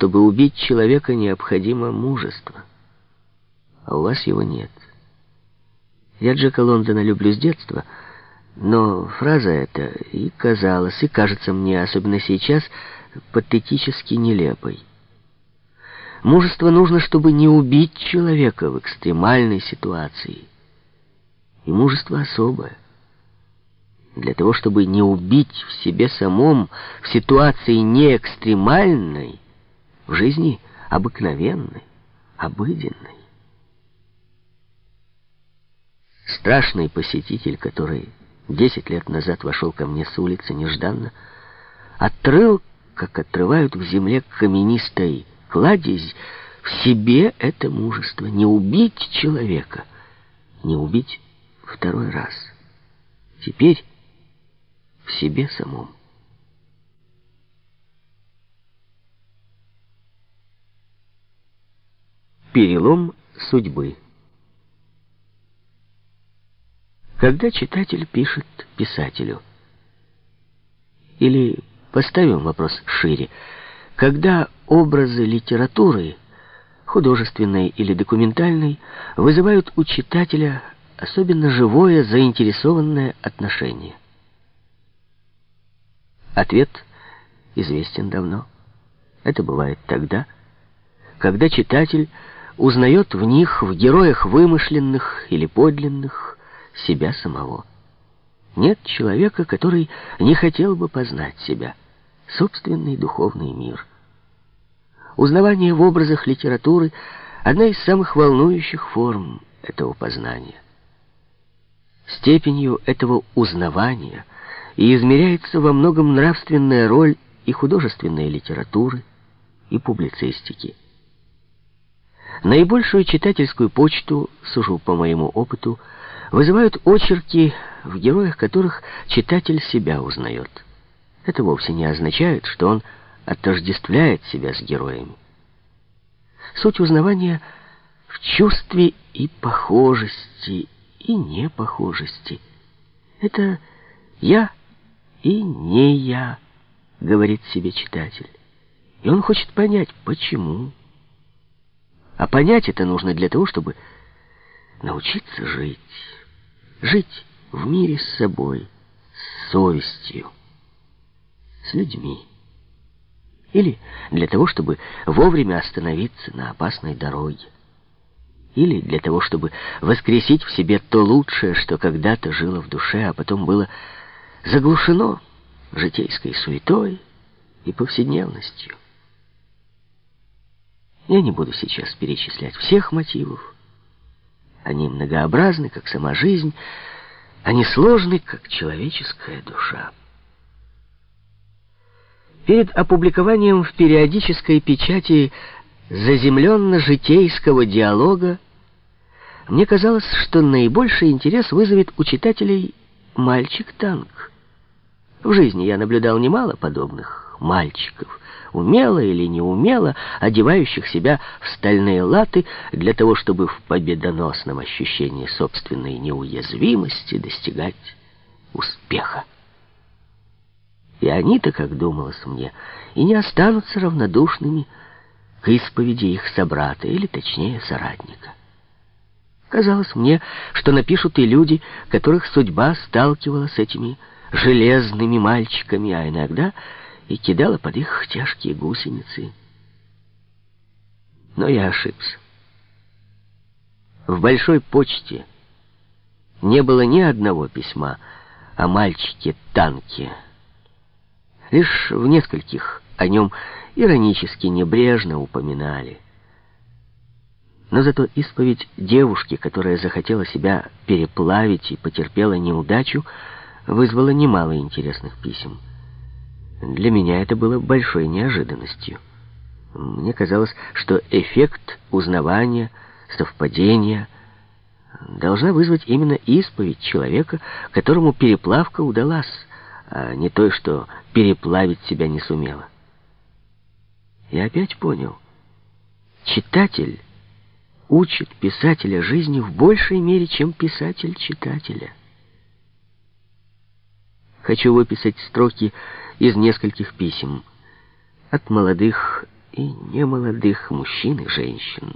Чтобы убить человека, необходимо мужество. А у вас его нет. Я Джека Лондона люблю с детства, но фраза эта и казалась, и кажется мне, особенно сейчас, патетически нелепой. Мужество нужно, чтобы не убить человека в экстремальной ситуации. И мужество особое. Для того, чтобы не убить в себе самом в ситуации не экстремальной, в жизни обыкновенной, обыденной. Страшный посетитель, который десять лет назад вошел ко мне с улицы нежданно, отрыл, как отрывают в земле каменистой кладезь, в себе это мужество, не убить человека, не убить второй раз. Теперь в себе самом. Перелом судьбы. Когда читатель пишет писателю, или поставим вопрос шире, когда образы литературы, художественной или документальной, вызывают у читателя особенно живое, заинтересованное отношение. Ответ известен давно. Это бывает тогда, когда читатель узнает в них, в героях вымышленных или подлинных, себя самого. Нет человека, который не хотел бы познать себя, собственный духовный мир. Узнавание в образах литературы — одна из самых волнующих форм этого познания. Степенью этого узнавания и измеряется во многом нравственная роль и художественной литературы, и публицистики. Наибольшую читательскую почту, сужу по моему опыту, вызывают очерки, в героях которых читатель себя узнает. Это вовсе не означает, что он отождествляет себя с героями. Суть узнавания в чувстве и похожести, и непохожести. Это «я» и «не я», говорит себе читатель. И он хочет понять, почему. А понять это нужно для того, чтобы научиться жить. Жить в мире с собой, с совестью, с людьми. Или для того, чтобы вовремя остановиться на опасной дороге. Или для того, чтобы воскресить в себе то лучшее, что когда-то жило в душе, а потом было заглушено житейской суетой и повседневностью. Я не буду сейчас перечислять всех мотивов. Они многообразны, как сама жизнь, они сложны, как человеческая душа. Перед опубликованием в периодической печати заземленно-житейского диалога мне казалось, что наибольший интерес вызовет у читателей «Мальчик-танк». В жизни я наблюдал немало подобных мальчиков, умело или неумело одевающих себя в стальные латы для того, чтобы в победоносном ощущении собственной неуязвимости достигать успеха. И они-то, как думалось мне, и не останутся равнодушными к исповеди их собрата, или точнее соратника. Казалось мне, что напишут и люди, которых судьба сталкивала с этими железными мальчиками, а иногда и кидала под их тяжкие гусеницы. Но я ошибся. В большой почте не было ни одного письма о мальчике-танке, Лишь в нескольких о нем иронически небрежно упоминали. Но зато исповедь девушки, которая захотела себя переплавить и потерпела неудачу, вызвала немало интересных писем. Для меня это было большой неожиданностью. Мне казалось, что эффект узнавания, совпадения должна вызвать именно исповедь человека, которому переплавка удалась, а не той, что переплавить себя не сумела. Я опять понял. Читатель учит писателя жизни в большей мере, чем писатель читателя. Хочу выписать строки из нескольких писем. От молодых и немолодых мужчин и женщин.